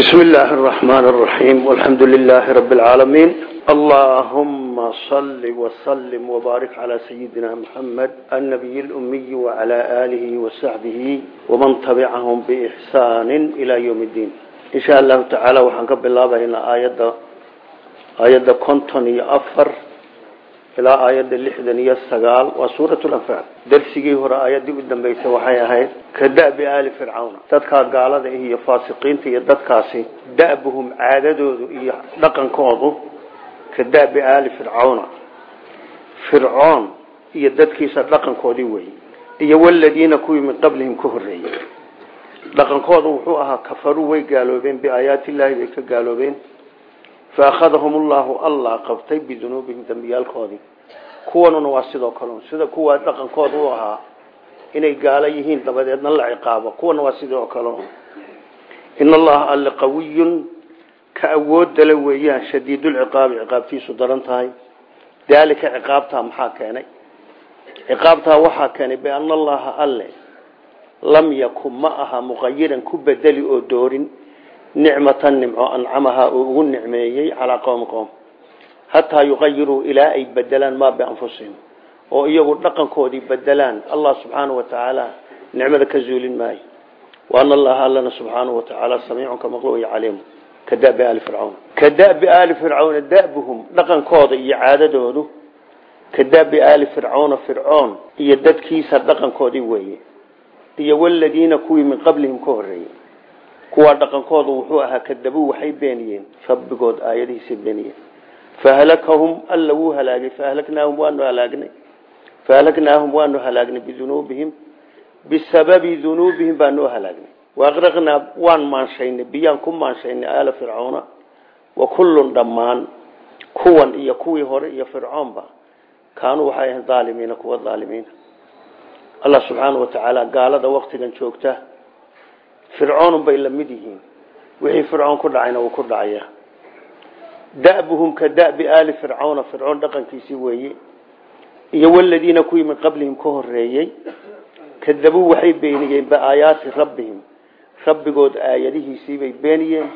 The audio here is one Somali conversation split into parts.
بسم الله الرحمن الرحيم والحمد لله رب العالمين اللهم صل وسلم وبارك على سيدنا محمد النبي الأمي وعلى آله وصحبه ومن تبعهم بإحسان إلى يوم الدين إن شاء الله تعالى وحنقب الله بين آيات آيات كنتني أفر ilaa aayadda lixdan iyo sagaal waa suurat lanfaal darsigii hore aayaddii u dambeysay waxay ahayd ka da'bi aali fircawna. Dadkaa gaalada iyo faasiqiinta iyo dadkaasi da'buhum caadadoodu iyo dhaqankoodu ka da'bi aali fircawna. Fircoon iyo dadkiisa dhaqankoodii weeye iyo waladiina kuwii min qablihim ka horreeyey dhaqankoodu wuxuu ahaa kafaruu way gaaloobeen biaayaati illaahi bay ka gaaloobeen faakhadahum ullahu allah qabtay bidunuubihim dembiyaalkoodii kuwanuna waa sidoo kale sida kuwa dhaqankooda u ahaa inay gaalo yihiin dabadeedna la ciqaabo kuwana waa sidoo kale in allaha alle qawiyun ka awoodale weeyaan shadiidulciqaabi ciqaabtiisu daran tahay daalika ciqaabtaa maxaa keenay ciqaabtaa waxaa keenay biana allaha alle lam yakun ma aha muqayiran ku bedeli oo doorin nicmatan nimco ancamahaa uu ugu nicmeeyey calaa qowmi qowm hataa yuqayiruu ilaa ay bedelaan maa bianfusihim oo iyagu dhaqankoodii bedelaan allah subxaanau wa tacaala nicmada ka zuulin maayo. Waana allaha allana subxaanau wa tacaala samiicun ka maqlo way caliimu ka dabi aali fircawn ka dabi aali fircawna dabuhum dhaqankooda iyo caadadoodu. Ka dabi aali fircawna fircoon iyo dadkiisa dhaqankoodii weeye. Iyo waladiina kuwii min qablihim ka horeeyey kuwaa dhaqankoodu wuxuu ahaa kadabuu waxay beeniyeen. Rabbigood aayadihiisay beeniyeen. Fahalakahum alla wuu halaagay. Fahlaknaahum waanu halaagnay fahalaknaahum waanu halaagnay bidunuubihim. Bisababi dunuubihim baanu halaagnay waaqraqnaa waan maanshaynay biyaan ku maanshaynay aala fircoona. Wa kullun dhammaan kuwan iyo kuwii hore iyo fircoonba kaanuu waxay ahayn kuwa aalimiina allah subxaanau wa tacaala gaalada waktigan joogta fircoon bay la mid yihiin. Wixii fircoon ku dhacayna wuu ku dhacaya. Da'buhum ka da'bi aali fircawna fircoon dhaqankiisii weeye iyo waladiina kuwii min qablihim ka horeeyey kadabuu waxay beeniyeen biaayaati rabbihim. Rabbigood aayadihiisiibay beeniyeen.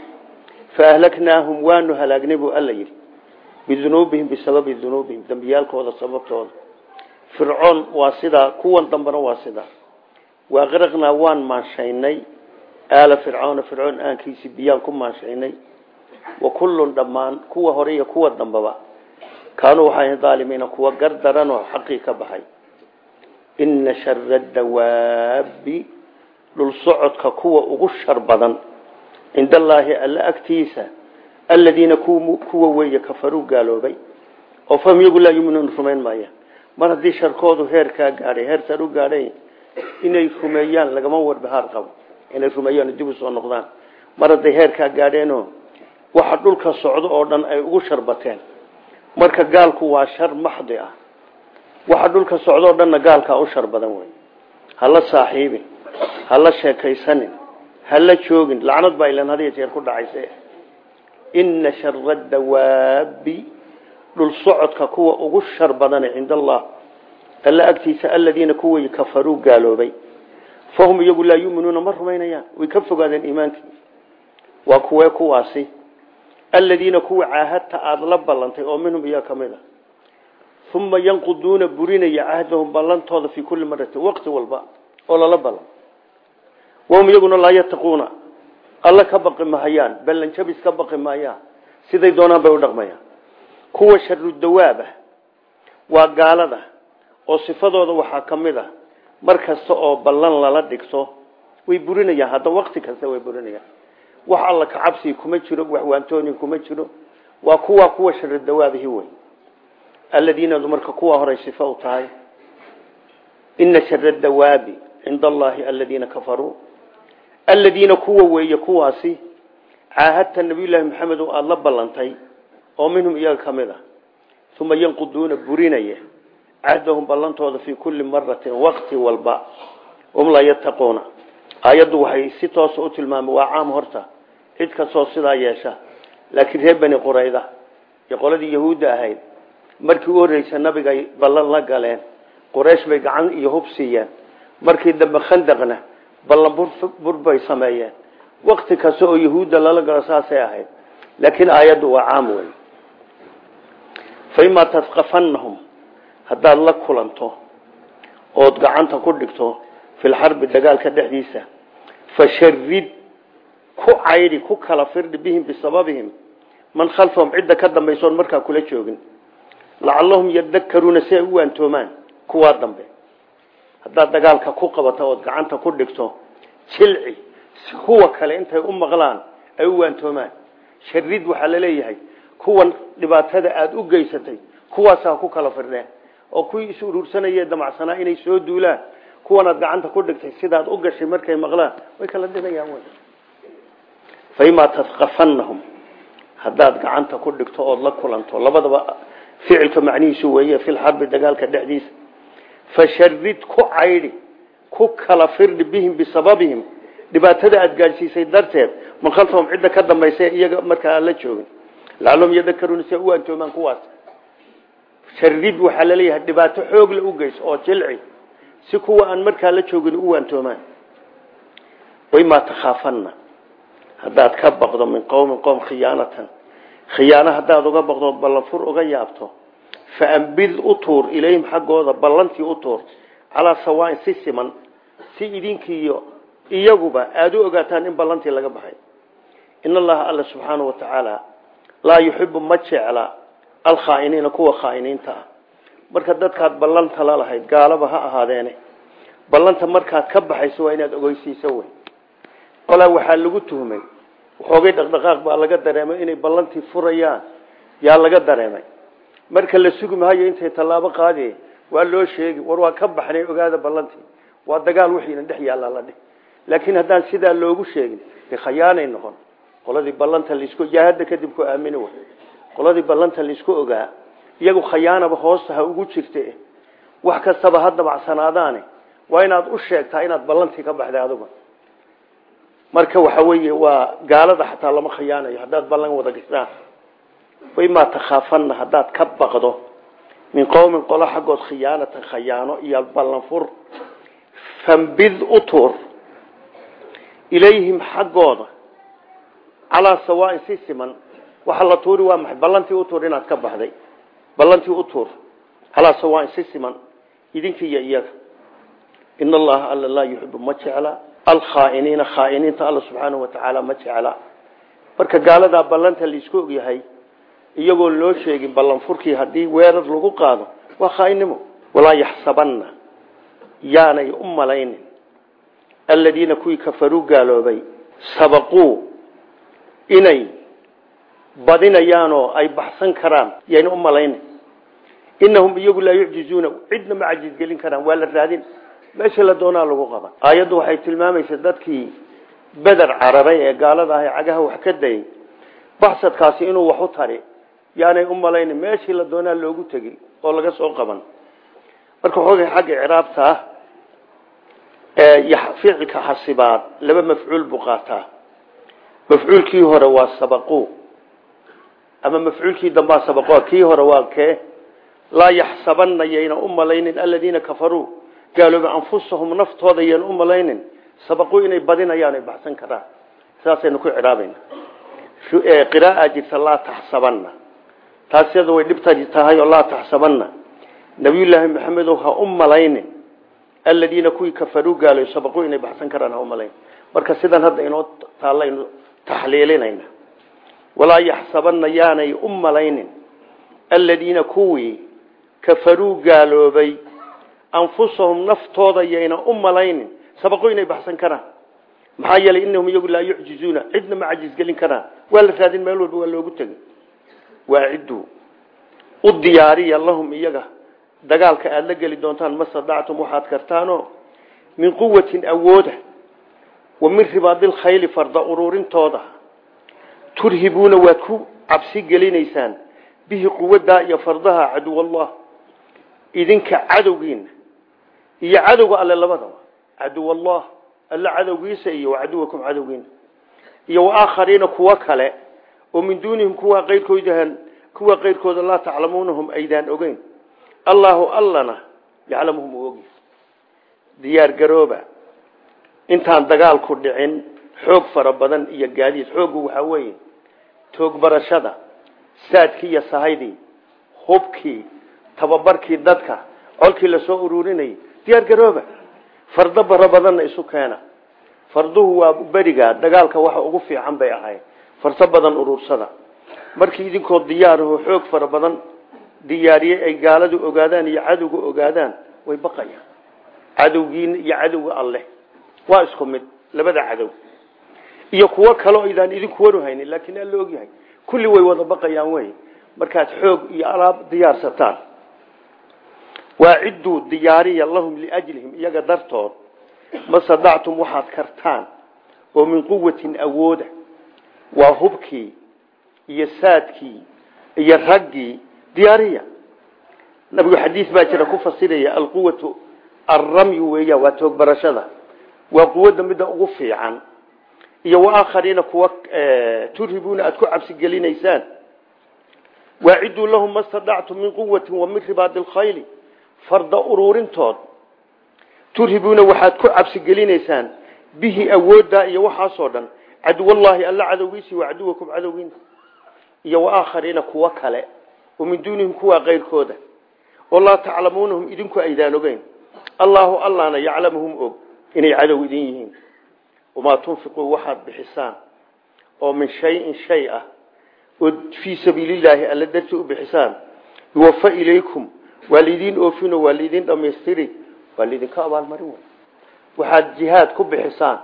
Faahlaknaahum waanu halaagnay buu alla yidhi. Bidunuubihim bisababi dunuubihim dembiyaalkooda sababtooda. Fircoon waa sidaa kuwan dambena waa sidaa. Waaqraqnaa waan aala fircawna fircoon aankiisii biyaan ku maanshaynay wa kullun dhammaan kuwa hore iyo kuwa dambaba. Kaanuu waxay daalimiina kuwa gardaranoo xaqii ka baxay. Ina shara dawaabi dhul socodka kuwa ugu shar badan. Cinda allaahi alla agtiisa aladiina kuwa weeye kafaruu gaaloobay. Oo fahum iyagu laa yuminuun rumayn maayaan. Mar haddii sharkoodu heerkaa gaadhay heer sar inay rumeeyaan lagama warbahaar inay rumeeyaan dib u soo noqdaan. Mar hadday heerkaa gaadheenoo waxa dhulka socdo oo dhan ay ugu sharbateen. Marka gaalku waa shar maxdi ah. Waxa dhulka socdo oo dhanna gaalkaa u shar badan wey hala saaxiibin hala sheekaysanin hala joogin. Lacnad baa ilan hadiya jeer ku dhacayse ina shara dawaabi dhul socodka kuwa ugu shar badane cinda allah. Alla agtiisa aladiina kuway kafaruu gaaloobay fahum iyagu laa yuminuuna ma rumaynayaan way ka fogaadeen iimaankii waa kuwee kuwaasi aladiina kuwa caahadta aada la ballantay oo minhum iyaa ka mid a uma yanquduuna burinaya cahdahum ballantooda fii kulli maratin waqti walba oo lala ballan wahum iyaguna laa yataquuna alla ka baqi mahayaan ballanjabis ka baqi maayaan siday doonaan bay u dhaqmayaan kuwa sharu waa gaalada oo sifadooda waxaa ka mar kasta oo ballan lala dhigto way burinayaan. Hadda wakti kasta way burinayaan. Wax alla ka cabsi kuma jiro waxwaantoonin kuma jiro. Waa kuwa kuwa shara dawaabihi wey aladiinadu marka kuwa horay sifa u tahay. Ina shara dawaabi cinda allahi aladiina kafaruu. Aladiina kuwa weeye kuwaasi caahadta nabiyullaahi maxamed oo aada la ballantay oo minhum iyaga ka mid a uma yanquduuna burinaya cahdahum ballantooda fii kulli maratin waqti walba hum laa yattaquuna. Aayaddu waxay si toosa u tilmaamay waa caam horta cid kastoo sidaa yeesha laakiin reer beni qurayda iyo qoladii yahuudda ahayd markii u horreysa nabigay ballan la galeen quraysh bay gacan iyo hub siiyeen. Markii dambe khandaqna ballan bur bay sameeyeen. Wakti kasta oo yahuudda lala galo saasay ahayd laakiin aayaddu waa caam wey tadqafannahum haddaad la kulanto ood gacanta ku dhigto filxarbi dagaalka dhexdiisa fasharid ku caydhi ku kala firdhi bihim bisababihim man khalfahum cidda ka dambaysoon markaa kula joogin. Lacallahum yadakaruuna si ay u waantoomaan kuwaa dambe. Haddaad dagaalka ku qabato ood gacanta ku dhigto jilci kuwa kale intay u maqlaan ay u waantoomaan. Sharid waxaa la leeyahay kuwan dhibaatada aada u geysatay kuwaasaa ku kala firdheen oo kuwii is urursanayee damacsanaa inay soo duulaan kuwanaad gacanta ku dhigtay sidaad u gashay markay maqlaan way kala dhibayaan wy faimaa tadqafannahum haddaad gacanta ku dhigto ood la kulanto labadaba ficilka macnihiisu weeye filxarbi dagaalka dhexdiisa. Fasharid ku caydhi ku kala firdhi bihim bisababihim dhibaatada aada gaadhsiisay darteed man khalfahum cidda ka dambaysa iyaga markaa aan la joogin. Lacallahum yadakaruuna si u antoomaan kuwaas sharid waxaa la leeyahay dhibaato xoogla u geys oo jilci. Si kuwa aan markaa la joogin u waantoomaan. Waimaa takhaafanna. Haddaad ka baqdo min qowmin qowm khiyaanatan. Khiyaano haddaad uga baqdood ballanfur uga yaabto. Faambid u tuur ilayhim xaggooda ballantii u tuur. Calaa si siman. Si idinkiiyo iyaguba aada u ogaataan in ballantii laga baxay. In allaha alla subxaanau watacaala laa yuxibu ma jecla alkhaainiina kuwa khaainiinta ah. Marka dadkaad ballanta la lahayd gaalaba ha ahaadeene. Ballanta markaad ka baxayso waa inaad ogeysiiso wey qolaa waxaa lagu tuhmay waxoogay dhaqdhaqaaq baa laga dareemay inay ballantii furayaan. Yaa laga dareemay. Marka la sugi maayo intay tallaabo qaadi waa loo sheegi war waa ka baxnay ogaada ballantii. Waa dagaal wixiina dhex yaallaa la dheh. Laakiin haddaan sidaa loogu sheegin de khayaanay noqon qoladii ballanta la isku jaahada kadib ku aamini way qoladii ballanta la isku ogaa iyagu khayaanaba hoosta ha ugu jirte. Wax kastaba ha dabacsanaadaane waa inaad u sheegtaa inaad ballantii ka baxday aduga marka waxa weeye waa gaalada xataa lama khiyaanayo haddaad ballan wada gashaan. Waimaa takhaafanna haddaad ka baqdo. Min qowmin qolo xaggood khiyaanatan khayaano iyo ballanfur fambid u tuur. Ilayhim xaggooda. Calaa sawaain si siman waxa la tuuri waa maxay? Ballantii u tuur inaad ka baxday. Ballantii u tuur. Calaa sawaain si siman idinka iyaga. In allaha alla laa yuxibu ma jecla. Alkhaainiina khaainiinta alla subxaanahu watacaala ma jecla. Marka gaaladaa ballanta la isku ogyahay iyagoo loo sheegin ballanfurkii haddii weerar lagu qaado waa khaa'innimo walaa yaxsabanna yaanay u malaynin. Aladiina kuwii kafaruu gaaloobay inay badinayaanoo ay baxsan karaan yayna u malaynin inahum iyagu laa yucjizuuna cidna ma cajizgelin karaan waa la raadin. Meesha la doonaa lagu qaban aayaddu waxay tilmaamaysa dadkii beder cararay ee gaalada ah ee cagaha wax ka dayay baxsadkaasi inuu wax u tari yaanay u malaynin meeshii la doonaa loogu tegi oo laga soo qaban. Marka xoogay xagga icraabta ah ficilka xasibaad laba mafcuul buu qaataa. Mafcuulkii hore waa sabaqu ama mafcuulkii dambaa sabaqo kii hore waa kee laa yaxsabanna yayna u malaynin aladiina kafaruu gaalooba anfusahum naftooda yayna u malaynin sabaquu inay badinayaan ay baxsan karaan. Saasaynu ku cidhaabayna qiraaa jirta laa taxsabanna. Taas yada way dhibta tahay oo laa taxsabanna. Nabiyullaahi maxamedow ha u malaynin aladiina kuwii kafaruu gaaloy sabaquu inay baxsan karaan ha u malayn marka sidan hadda inoo taallaynu taxliilinayna walaa yaxsabanna yaanay u malaynin. Aladiina kuwii kafaruu gaaloobay anfusahum naftooda yayna u malaynin. Sabaquu inay baxsan karaan. Maxaa yeelay inahum iyagu laa yucjizuuna. Cidna ma cajisgelin karaan. Waa la raadin meel walba waa loogu tegay waaciduu u diyaariya lahum iyaga. Dagaalka aada la geli doontaan ma sadactum waxaad kartaanoo? Min quwatin awooda wa min ribaadilkhayli farda uruurintooda turhibuuna waad ku cabsi gelinaysaan. Bihi quwadaa iyo fardaha caduwallah. Idinka cadowgiina iyo cadowga alle labadaba. Caduwallah alle cadowgiisa iyo wacaduwakum cadowgiina iyo waaaakhariina kuwo kale. Oo min duunihim kuwa qayrkooda kuwa qayrkooda laa taclamuunahum aydaan ogeyn. Allahu allana yaclamuhum u ogi. Garooba intaan dagaalku dhicin xoog fara badan iyo gaadiid xooggu waxaa weeye toog barashada saadkii iyo sahaydii hubkii tababarkii dadka colkii la soo ururinayay diyaar garooba fardo fara badanna isu keena. Farduhu waa beriga dagaalka waxa ugu fiican bay ahayd farso badan urursada markii idinkoo diyaaraho xoog fara badan diyaariyey ay gaaladu ogaadaan iyo cadowga ogaadaan way baqayaan. Cadowgiina iyo cadowga alleh. Waa isku mid labada cadow iyo kuwo kaleo idaan idinku waruhaynin laakiin alla ogyahay. Kulli way wada baqayaan wey markaad xoog iyo alaab diyaarsataan waacidduu diyaariya lahum liajlihim iyaga dartood ma sadactum waxaad kartaan oo min quwatin awooda. Waa hubkii iyo saadkii iyo raggii diyaariya. Nabigu xadiis baa jira ku fasiraya alquwatu alramyu weeya waa toog barashada. Waa quwadda midda ugu fiican iyo waakhariina kuwa turhibuuna aada ku cabsi gelinaysaan waaciduu lahum ma stadactum min quwatin wa min ribaadi lkhayli farda uruurintood turhibuuna waxaad ku cabsi gelinaysaan bihi awooddaa iyo waxaasoo dhan caduwallaahi alla cadowgiisii wa caduwakum cadowgiina iyo waakhariina kuwo kale oo min duunihim kuwaa keyrkooda oo laa taclamuunahum idinku aydaan ogeyn. Allaahu allana yaclamuhum wamaa tunfiquu waxaad bixisaan oo min shayin shay ah oo fii sabiilillaahi alla darti u bixisaan yuwafa ilaykum waa lidiin oofino waa lidiin dhamaystiri waa lidinka abaalmarin wey waxaad jihaad ku bixisaan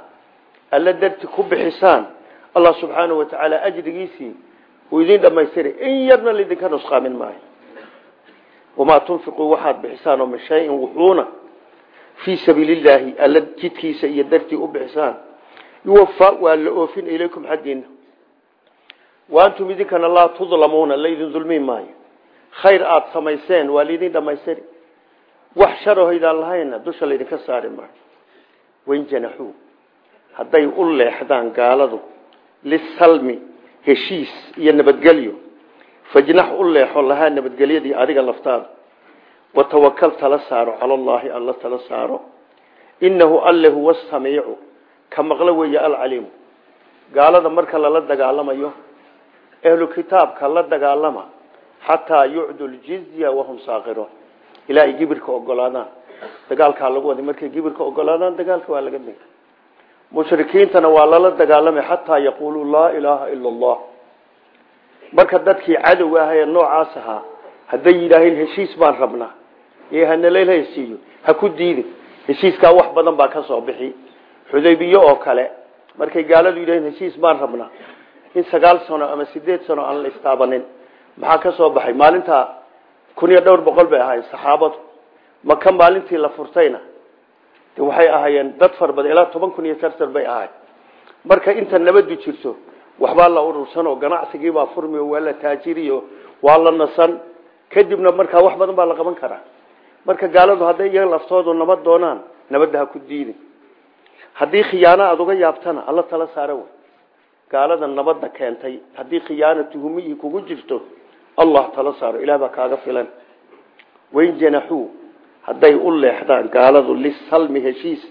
alla darti ku bixisaan allah subxaanahu wa tacaala ajrigiisii uu idiin dhamaystiri in yarna lidinka nusqaamin maayo wamaa tunfiquu waxaad bixisaan oo min shayin wuxuuna fii sabiilillaahi alla jidkiisa iyo dartii u bixisaan yuwafa waa la oofin ilaykum xaggiina wa antum idinkana laa tudlamuuna laydin dulmin maayo khayr aada samayseen waa laydin dhamaystiri wax sharahoydaan lahayna dusha laydinka saari maayo wain janaxuu hadday u leexdaan gaaladu lisalmi heshiis iyo nabadgelyo fajnax u leexo lahaa nabadgelyadii adiga laftaada watawakal tala saaro cala allaahi alla tala saaro innahu alle huwa samiicu ka maqlo weeye alcaliimu gaalada marka lala dagaalamayo ehlu kitaabka la dagaalama xataa yucdu ljizya wahum saakiruun ilaa ay gibirka ogolaadaan. Dagaalkaa lagu waday markay gibirka ogolaadaan dagaalka waa laga degay. Mushrikiintana waa lala dagaalamay xataa yaquuluu laa ilaaha ila allah marka dadkii cadow ah ee noocaas ahaa hadday yidhaaheen heshiis baan rabnaa. Ee hanalala heshiiyo ha ku diidin. Heshiiskaa wax badan baa ka soo bixi xudaybiye oo kale markay gaaladu yidhaheen heshiis baan rabnaa. In sagaal sano ama sideed sano aan la istaabanin. Maxaa ka soo baxay? Maalintaa kun iyo dhowr boqol bay ahaayeen saxaabadu. Maka maalintii la furtayna? De waxay ahaayeen dad fara badan ilaa toban kun iyo sartar bay ahaay marka inta nabadu jirto waxbaa la urursan oo ganacsigiibaa furmi oo waa la taajiriyo waa la nasan. Kadibna markaa wax badan baa la qaban karaa. Marka gaaladu hadday iyaga laftoodu nabad doonaan nabadda ha ku diidin haddii khiyaano aada uga yaabtana alla tala saara wey gaalada nabadda keentay haddii khiyaano tuhumihii kugu jirto allah tala saaro. Ilaah baa kaaga filan. Wain janaxuu hadday u leexdaan gaaladu lisalmi heshiis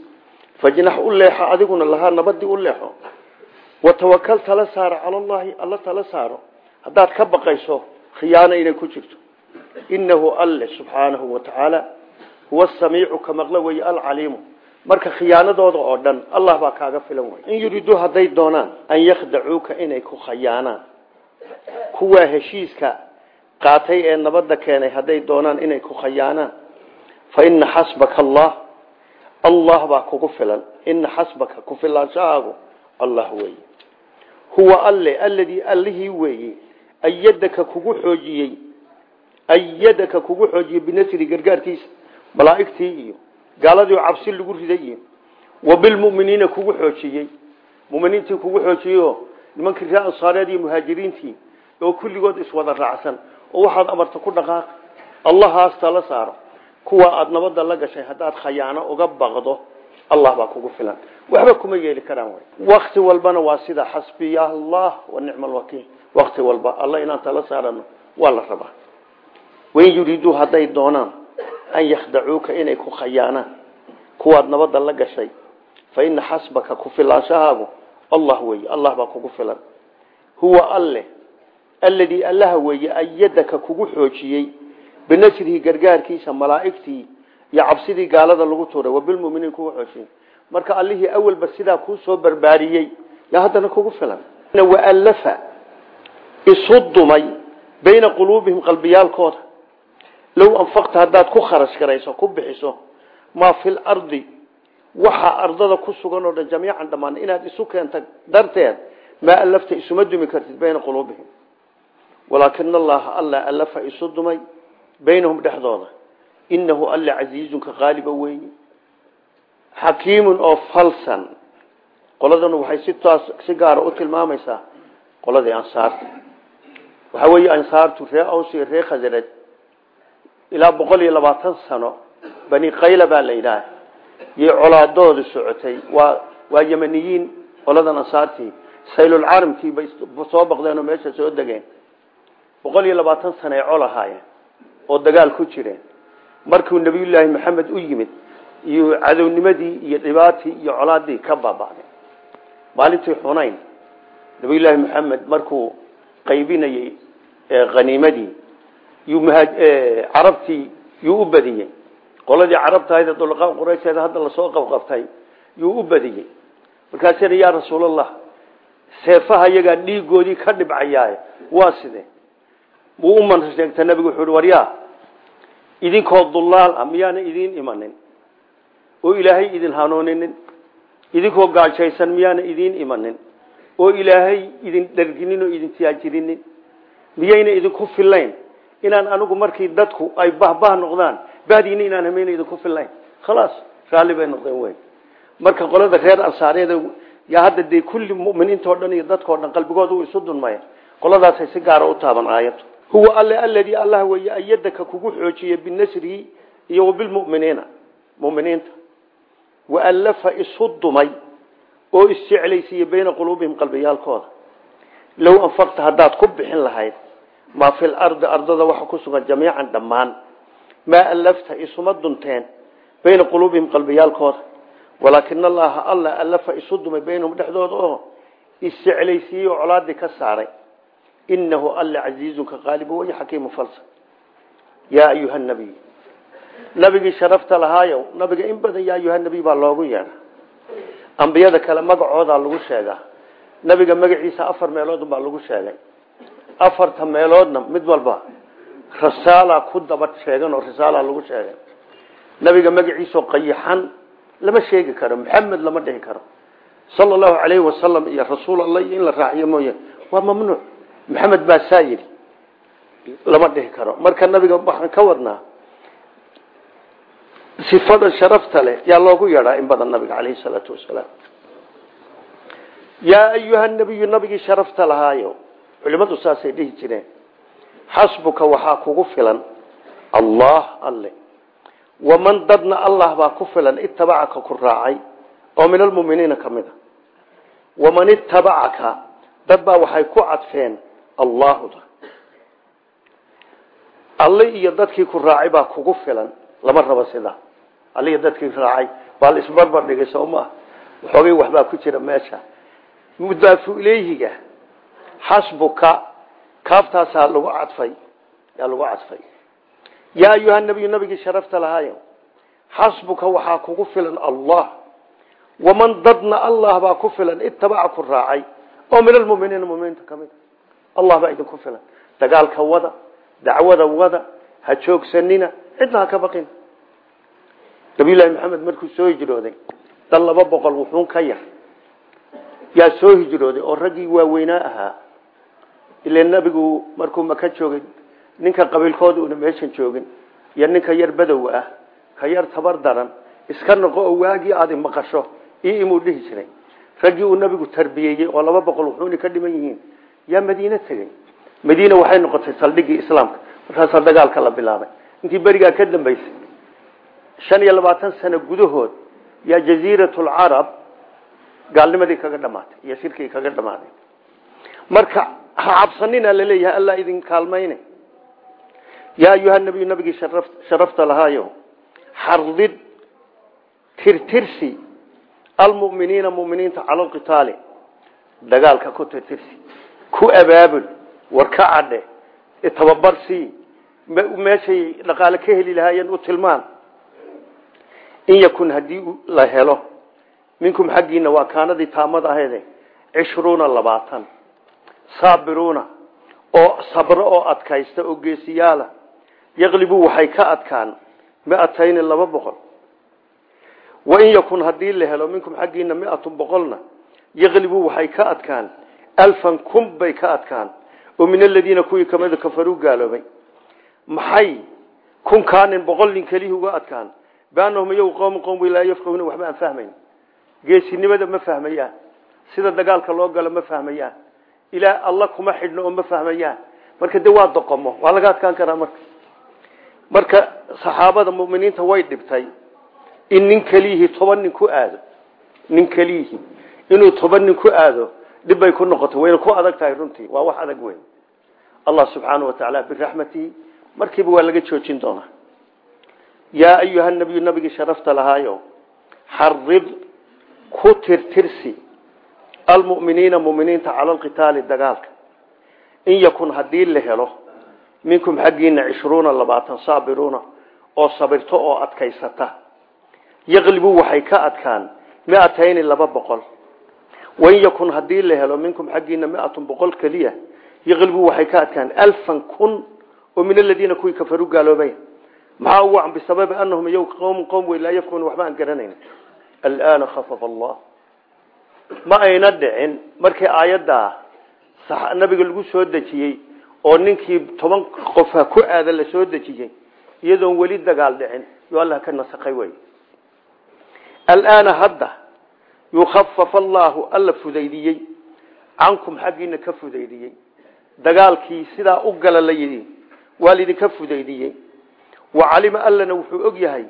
fajnax u leexo adiguna lahaa nabadii u leexo. Watawakal tala saaro cala allahi alla tala saaro. Haddaad ka baqayso khiyaano inay ku jirto. Inahu alle subxaanahu wa tacaala huwa samiicu ka maqlo weeye alcaliimu marka khiyaanadooda oo dhan allah baa kaaga filan wey in yuriduu hadday doonaan an yakhdacuuka inay ku khayaanaan. Kuwaa heshiiska qaatay ee nabadda keenay hadday doonaan inay ku khayaanaan. Fa ina xasbaka allah allah baa kugu filan. Ina xasbaka ku filaanshahaagu allah weeye. Huwa alle alladii allihii weeye ayadaka kugu xoojiyey ayadaka kugu xoojiyey binasri gargaarkiisa malaa'igtii iyo gaaladii cabsi lagu riday iyo wa bilmu'miniina kugu xoojiyey. Muminiintii kugu xoojiyeyoo nimankii ree ansaareed iyo muhaajiriintii oo kulligood iswada raacsan oo waxaad amarta ku dhaqaaq allahaas tala saaro. Kuwa aada nabadda la gashay haddaad khayaano uga baqdo allah baa kugu filan. Waxba kuma yeeli karaan wakti walbana waa sida xasbiya allah wa nicma alwakiil wakti walba alla inaan tala saarano waa la rabaa. Wain yuriiduu hadday doonaan an yakhdacuuka inay ku khayaanaan kuwaad nabadda la gashay. Fa ina xasbaka ku filaanshahaagu allah weeye allah baa kugu filan. Huwa alle alladii allaha weeye ayadaka kugu xoojiyey binasrihi gargaarkiisa malaa'igtii iyo cabsidii gaalada lagu tuuray wabilmuminiin kugu xoojiyey. Marka allihii awalba sidaa kuu soo barbaariyey yaa haddana kugu filan. Waallafa isu dumay bayna quluubihim qalbiyaalkooda low anfaqta haddaad ku kharash garayso ku bixiso maa fi lardi waxa ardada ku sugan oo dhan jamiican dhammaan inaad isu keenta darteed maa allafta isuma dumi kartid bayna quluubihim walaakina allaha alla allafa isu dumay baynahum dhexdooda inahu alla casiizun ka qaaliba weeye xakiimun oo falsan qoladan waxay si taas si gaara u tilmaamaysaa qoladii ansaarta waxaa weeye ilaa boqol iyo labaatan sano bani qayla baa la yidhaah iyo colaadoodu socotay. Waa waa yemaniyiin qoladan ansaartii saylulcarimkii bay soo baqdeen oo meesha soo degeen. Boqol iyo labaatan sano ay col ahaayeen oo dagaal ku jireen. Markuu nabiyullaahi maxamed u yimid iyo cadownimadii iyo dhibaatii iyo colaadii ka baaba'day. Maalintii xunayn nabiyullaahi maxamed markuu qaybinayey haniimadii carabtii yuu u badiyey qoladii carabtahayd dulqaan quraysheed hadda la soo qabqabtay yuu u badiyey markaasina yaa rasuulallah seefaha iyagaa dhiigoodii ka dhibcayaa waa side wuu man sheegta nabigu wuxuu hi waryaa idinkoo dullaal ah miyaana idiin imanin? Oo ilaahay idin hanuuninin idinkoo gaajaysan miyaana idiin imanin? Oo ilaahay idin dharginin oo idin tiyaajirinin? Miyayna idinku fillayn inaan anigu markii dadku ay bahbah noqdaan bahdiina inaan hamayna idinku fillayn. Khalaas raalli bay noqdeen wey marka qolada reer ansaareed yaa hadda dee kulli muminiintao dhan iyo dadkao dhan qalbigooda u isu dunmaya qoladaasay si gaara u taaban aayaddu huwa alle aladii allah weeye ayadaka kugu xoojiyey binasrihi iyo wabilmuminiina muminiinta. Waallafa isu dumay oo isjeclaysiiye bayna quluubihim qalbiyaalkooda. Low anfaqta haddaad ku bixin lahayd maa fi lardi ardada waxa ku sugan jamiican dhammaan. Maa allafta isuma dunteen bayna quluubihim qalbiyaalkooda walaakina allaha alla allafa isu dumay baynahum dhexdooda oo isjeclaysiiyey oo colaadii ka saaray. Inahu alla casiizun ka qaalibu way xakiimu falsa yaa ayuha nabiy nabigii sharafta lahaayow nabiga in badan yaa ayuha nabiy baa loogu yeedha. Ambiyada kale magacoodaa lagu sheegaa. Nabiga magaciisa afar meelood baa lagu sheegay afarta meeloodna mid walba rasaala ku daba sheegan oo risaala lagu sheegay. Nabiga magaciisao qayaxan lama sheegi karo maxamed lama dhihi karo. Sala allahu calayhi wasalam iyo rasuul allah iyo in la raaciyo mooye waa mamnuuc. Maxamed baa saa lama dhihi karo. Marka nabiga waxaan ka wadnaa sifada sharafta leh yaa loogu yeedhaa in badan nabiga calayhi salaatu wasalaam yaa ayuha nabiyu nabigii sharafta lahaayo culimadu saasay dhihi jireen xasbuka waxaa kugu filan allah alle. Waman dadna allah baa ku filan itabacaka ku raacay oo min almuminiina ka mid a waman itabacaka dad baa waxay ku cadfeen allahuda alle iyo dadkii ku raacay baa kugu filan lama rabo sidaa. Alle iyo dadkii raacay baa la isbarbar dhigay soo maa waxoogay waxbaa ku jira meesha. Mudaafu ilayhiga xasbuka kaaftaasaa lagu cadfay yaa lagu cadfay yaa ayuha nabiyu nabigii sharafta lahaayo xasbuka waxaa kugu filan allah waman dadna allah baa ku filan itabaca ku raacay oo min almuminiina muminiinta ka mid allah baa idinku filan dagaalka wada dacwada wada ha joogsanina cidna ha ka baqin nabiyullaahi maxamed markuu soo hijrooday dan laba boqol ila nabigu markuu maka joogay ninka qabiilkooda una meeshan joogin iyo ninka yar badow ah ka yar tabar daran iska noqo oo waagii aadi maqasho io imuu dhihi jiray. Raggii uu nabigu tarbiyeeyey oo laba boqol wuxuuna ka dhiman yihiin yaa madiine tegey madiina waxay noqotay saldhigii islaamka markaasaa dagaalka la bilaabay. Intii berigaa ka dambaysay shan iyo labaatan sano gudahood yaa jaziiratulcarab gaalnimadii kaga dhamaatay iyo shirkii kaga dhamaaday marka cabsanina la leeyahay alla idin kaalmayne. Yaa ayuha nabiyu nabigii sharafta lahaayo xardid tirtirsi almuminiina muminiinta cala lqitaali dagaalka ku tirtirsi ku abaabul war ka cadhe tababar sii meeshay dhaqaale ka heli lahaayeen u tilmaan. In yakun haddii la helo minkum xaggiina waa kaanadii taamad aheede cishruuna labaatan saabiruuna oo sabro oo adkaysta oo geesiyaala. Yaqlibu waxay ka adkaan miatayni laba boqol. Wain yakun haddii la helo minkum xaggiina miatun boqolna yaqlibu waxay ka adkaan alfan kun bay ka adkaan. Oo min aladiina kuwii kamida kafaruu gaaloobay. Maxay kun kaanin boqol nin kelihii uga adkaan? Biannahum iyagu qowm qowm laa yafqahuuna waxba aan fahmayn. Geesinimada ma fahmayaan. Sida dagaalka loo galo ma fahmayaan ilaa alla kuma xidhno oo ma fahmayaan. Marka de waa doqomo waa laga adkaan karaa marka. Marka saxaabada muminiinta way dhibtay in nin keliyihii toban nin ku aado nin keliyihii inuu toban nin ku aado dhib bay ku noqotay wayna ku adag tahay runtii waa wax adag weyn. Allah subxaanahu wa tacaala biraxmatihi markiiba waa laga joojin doonaa. Yaa ayuha nabiyu nabigii sharafta lahaayo xarib ku tirtirsi almuminiina muminiinta cala alqitaali dagaalka in yakun haddii la helo minkum xaggiina cishruuna labaatan saabiruuna oo sabirto oo adkaysata yaqlibu waxay ka adkaan miatayni laba boqol wain yakun haddii la helo minkum xaggiina miatun boqol keliya yaqlibu waxay ka adkaan alfan kun oo min aladiina kuwii kafaru gaaloobay maxaa ugu can bisababi anahum iyagu qowm qowm wey laa yafqahuuna waxba aan garanayn alaana khafafa allah ma ayna dhicin. Markii aayaddaa nabiga lagu soo dejiyey oo ninkii toban qofa ku aada la soo dejiyey iyadoon weli dagaal dhicin yo allah ka nasakay wey alaana hadda yukhafafa allaahu alla fudaydiyey cankum xaggiina ka fudaydiyey. Dagaalkii sidaa u gala la yidhi waa laidinka fudaydiyey wacalima allana wuxuu og yahay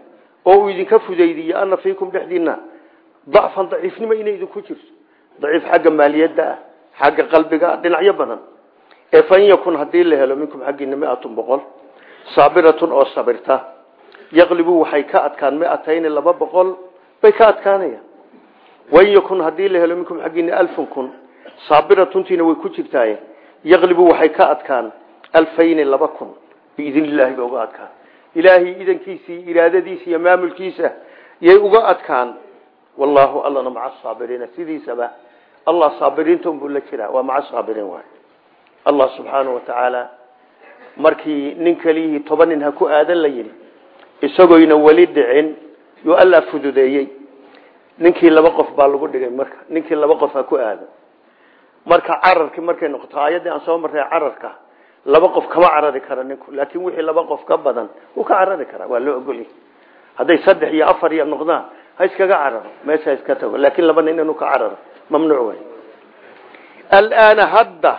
oo uu idinka fudaydiyey ana fiikum dhexdiina dacfan daciifnimo inay idinku jirto. Daciif xagga maaliyadda ah xagga qalbiga ah dhinacyo badan. Ee fain yakun haddii la helo minkum xaggiina miatun boqol saabiratun oo sabirta yaqlibu waxay ka adkaan miatayni laba boqol bay ka adkaanayaan. Wain yakun haddii la helo minkum xaggiina alfun kun saabiratuntiina way ku jirtaaye yaqlibu waxay ka adkaan alfayni laba kun biidn illaahi bay uga adkaan. Ilaahay idankiisii iraadadiisa iyo maamulkiisa wallaahu allana maca saabiriina. Sidiisaba allah saabiriinta unbuu la jiraa. Waa maca saabiriin waay. Allah subxaanau wa tacaala markii nin keliyihii toban nin ha ku aadan la yidhi isagoyna weli dhicin yuu allah fududeeyey. Ninkii laba qof baa lagu dhigay marka. Ninkii laba qof ha ku aado marka cararkii markay noqoto aayaddii aan soo marray cararka laba qof kama carari kara ninku. Laakiin wixii laba qof ka badan wuu ka carari karaa. Waa loo ogolya hadday saddex iyo afar iyo noqdaan ha iskaga cararo meesha iska tago laakiin laba nin inuu ka cararo mamnuuc wey alaana hadda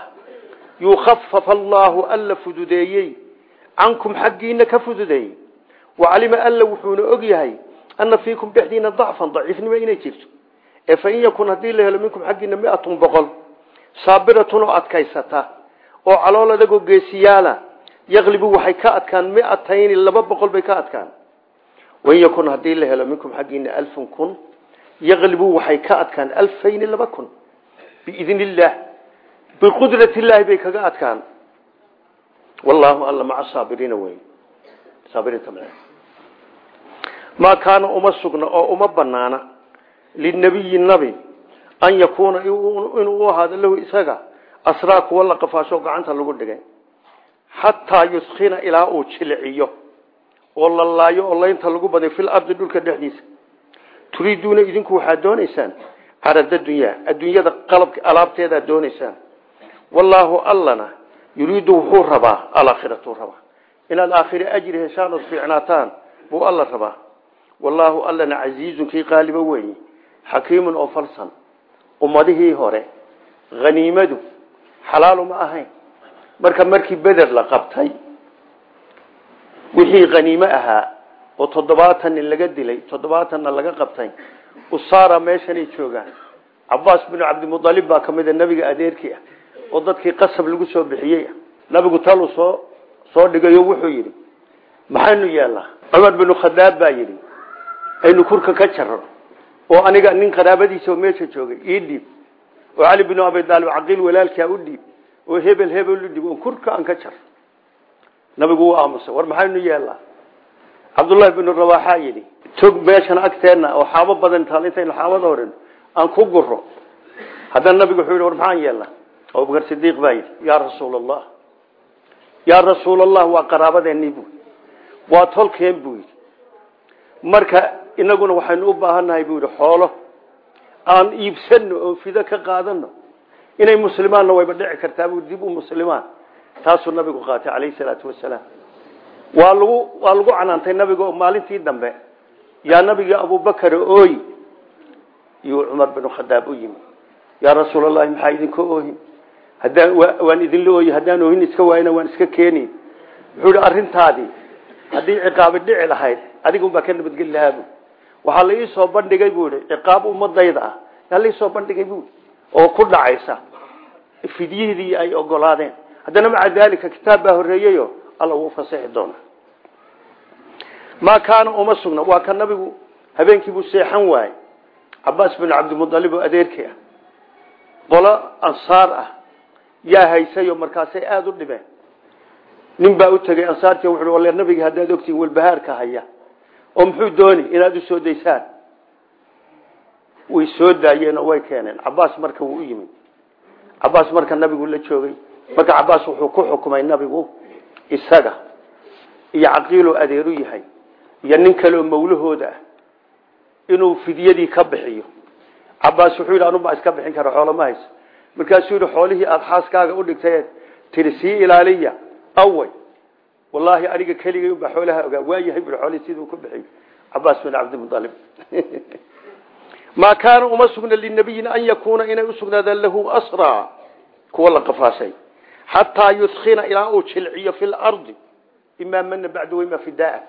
yukhafafa allaahu alla fududeeyey cankum xaggiina ka fududeeyey wacalima alla wuxuuna og yahay ana fiikum dhexdiina dacfan daciifnimo inay jirto. Ee fain yakun haddii la helo minkum xaggiina miatun boqol saabiratun oo adkaysata oo calool adagoo geesiyaala yaqlibu waxay ka adkaan miatayni laba boqol bay ka adkaan wain yakun haddii la helo minkum xaggiina alfun kun yaqlibu waxay ka adkaan alfayni laba kun. Biidn illaah biqudrat illaahi bay kaga adkaan. Wallaahu alla maca saabiriina wey saabiriinta maa kaana uma sugna oo uma banaana linabiyi nabi an yakuuna inuu u ahaado lahu isaga asraa kuwa la qafaasho gacanta lagu dhigay xataa yuskina ilaa uu jilciyo oo la laayo oo laynta lagu baday fil ardi dhulka dhexdiisa. Turiiduuna idinku waxaad doonaysaan carada dunyaa adduunyada qalabka alaabteedaad doonaysaan. Wallaahu allana yuriidu wuxuu rabaa alaakhiratuu rabaa. Inaad aakhire ajri heshaan ood fiicnaataan buu alla rabaa. Wallaahu allana casiizun kii qaalibo weeye xakiimun oo falsan. Ummadihii hore haniimadu xalaalu ma ahayn. Marka markii beder la qabtay wixii haniime ahaa oo toddobaatan nin laga dilay toddobaatanna laga qabtay usaara meeshanay joogaan. Cabaas binu cabdimudalib baa ka mida nabiga adeerkii ah oo dadkii qasab lagu soo bixiyey. Nabigu talu soo soo dhigayo wuxuu yidhi maxaynu yeelnaa cumar binu khadaab baa yidhi aynu kurka ka jaro oo aniga nin qaraabadiisa oo meesha joogay ii dhiib. Oo cali binu abi aalib caqiil walaalkaa u dhiib oo hebel hebel u dhiib oo kurka aan ka jar nabigu wuu aamusay war maxaynu yeelnaa? Cabdullaahi binu rawaxa yidhi tog meeshan agteenna oo xaabo badan taal xaabada horin aan ku guro haddana nabigu wuxuu war maxaan yeelnaa? Abubakar sidiiq baa yidhi yaa rasuul allah yaa rasuul allah waa qaraabadeenii buu waa tolkeen buu marka inaguna waxaynu u baahannahay buu xoolo aan iibsano oo fido ka qaadano inay muslimaanna wayba dhici kartaa buu dib u muslimaan taasuu nabigu qaatay calayhi salaatu wasalaam. Waa lagu waa lagu canaantay nabiga maalintii dambe. Yaa nabiga abubakar ooy. Iyuu cumar binu khadaab u yimi. Yaa rasuul allahi maxaa idinka oohin haddaan waan idinla ooyi haddaan oohin iska waayna waan iska keeni wuxuu yihi arrintaadii haddii dhici lahayd adigun baa ka nabadgeli lahaa bu waxaa la iisoo bandhigay buu ciqaab ummadayda ah. Yaa laiisoo bandhigay bu oo ku dhacaysa. Fidyihidii ay ogolaadeen haddana maca daalika kitaab baa horreeyeyo alla wuu fasixi doona maa kaana uma sugna waa ka nabigu habeenkiibuu seexan waayey. Cabaas bin cabdimualib oo adeerkii ah. Qolo ansaar ah. Yaa haysayo markaasay aada u dhibeen. Nin baa u tegay ansaarti wuxu wale nabiga haddaad ogtihin walbahaarka haya oo muxuu dooni inaad u soo daysaan? Way soo marka wuu u yimid. La joogay marka cabaas wuxuu ku xukumay nabigu isaga iyo caqiiloo adeeru yahay iyo nin kaleoo mawlahooda ah inuu fidyadii ka bixiyo. Cabaas wuxuu yidhi anubaa iska bixin kara xoolo ma hayso. Markaasuu yidhi xoolihii aada xaaskaaga u dhigtay tiri sii ilaaliya away wallaahi aniga keligay unbaa xoolaha ogaa waayahay bui xoolihii siduu ku bixiyo cabaas bin cabdimualib maa kaana uma sugna linabiyin an yakuuna inay usugnaadaan lahu asraa. Kuwa la qafaashay xataa yudkina ilaa uu jilciyo fi lardi imaa mana bacdu wima fidaa.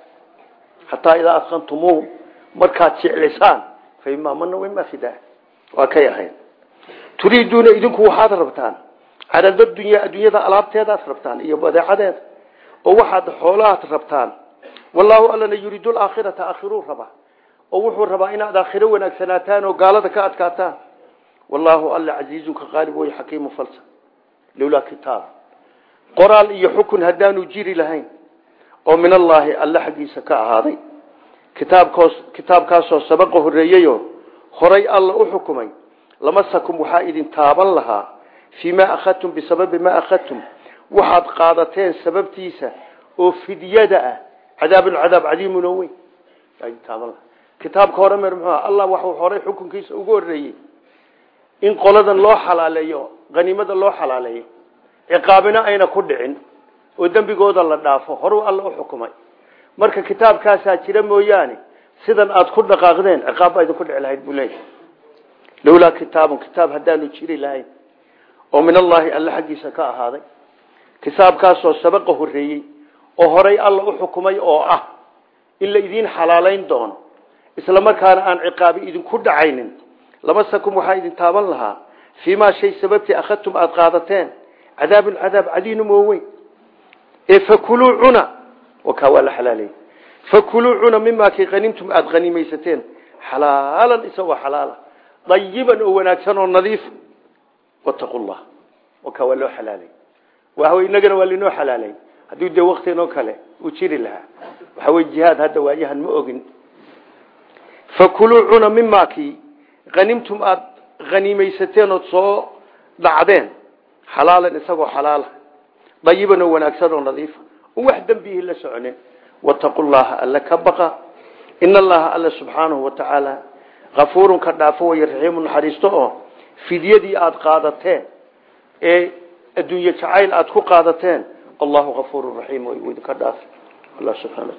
Xataa idaa adkantumuuhum markaad jeclisaan fa imaa mana wima fidaa. Waa kay ahayd turiiduuna idinku waxaad rabtaan. Carada dunyaa adduunyada alaabteedaad rabtaan iyo badeecadeeda. Oo waxaad xoolahaad rabtaan. Wallaahu allana yuriidu laakhirata aakhiruu rabaa. Oo wuxuu rabaa inaad aakhiro wanaagsanaataan oo gaalada ka adkaataan. Wallaahu alla casiizun ka qaalib way xakiimu falsa lowlaa kitaab qoraal iyo xukun haddaanu jiri lahayn oo min allaahi alle xaggiisa ka ahaaday kitaabkoos kitaabkaasoo sabaqa horreeyeyo horay alla u xukumay lamasakum waxaa idin taaban lahaa fii maa akhadtum bisababi maa akhadtum waxaad qaadateen sababtiisa oo fidyada ah cadaabun cadaab cadiimun oo weyn taaban lahaa kitaabka hore mer muxuu allah waxuu horay xukunkiisa ugu horreeyey in qoladan loo xalaaleeyo haniimada loo xalaaleeyo ciqaabina ayna ku dhicin oo dembigooda la dhaafo horuu alla u xukumay. Marka kitaabkaasaa jira mooyaane sidan aad ku dhaqaaqdeen ciqaab baa idinku dhici lahayd buu lowlaa kitaabun kitaab haddaanu jiri lahayn oo min allaahi alle xaggiisa ka ahaaday. Kitaabkaasoo sabaqa horreeyey oo horay alla u xukumay oo ah in la idiin xalaalayn doono isla markaana aan ciqaabi idinku dhacaynin lamasakum waxaa idin taaban lahaa fii maa shay sababtii akhadtum aada qaadateen cadaabun cadaab cadiinum oo weyn ee fakuluu cuna wakaa waa la xalaaleeyey fakuluu cuna mimaa kii qaniimtum aada qaniimaysateen xalaalan isagoo xalaala dayiban oo wanaagsan oo nadiif wataqu llah wakaa waa loo xalaalay waawey inagana waa linoo xalaalay haddii dee waktinoo kale uu jiri lahaa waxaa wey jihaad hadda waayahan ma ogin fakuluu cuna mimaa kii qaniimtum aada haniimaysateen ood soo dhacdeen xalaalan isagoo xalaala dayiban oo wanaagsan oo nadiifa un wax dembihii la soconin wataqu llaha alle ka baqa in allaha alle subxaanahu watacaala kafuurun ka dhaafo way raxiimu naxariisto oo fidyadii aada qaadateen ee adduunye jacayl aada ku qaadateen allahu kafuuru raxiim idinka dhaaf allah subxana